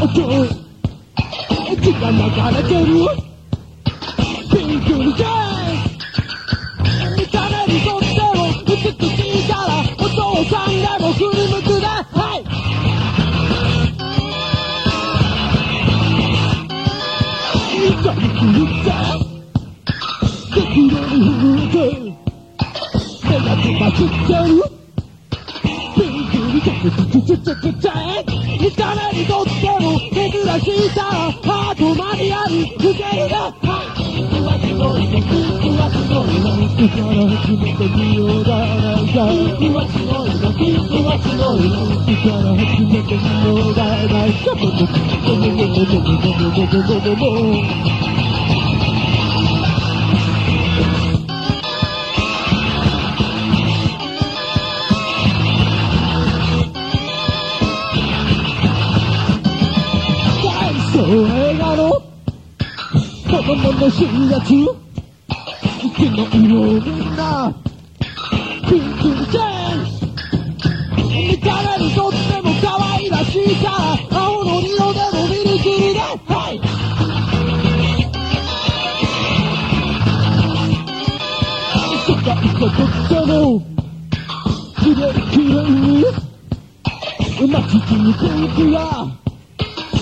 Aduh, kita makan terus. Pinggul deh. Ini karena di sotero, butuh tuh cara. Untuk sangga, mau kuri mutu deh. Hai. 痛み狂った敵の震えて背がつまつってるちちちちちえ誰にとっても珍しいさハートマニアに受け入れはすごい僕わすごいの人から初めて美容だなんかわすごい僕わすごいの人から初めて美容だなんか映画の子供の新月月の色日みん。なピンクにチェン見た目にとっても可愛らしいさ青の色でも見るきりで、はい世界がとっても綺きれいきれいに街続くや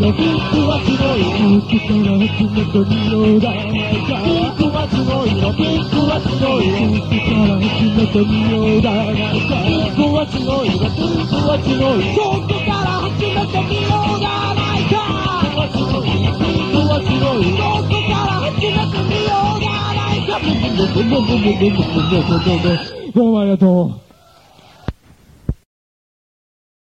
れピンクはすごい空気から集めた匂いだピンクはすごいのピンクはすごい空気から集めた匂いだピンクはすごいのピンクはすごい空気から集めた匂いがないかピンクはすごいピンクはすごい空気から集めた匂いがないかどうもありがとう。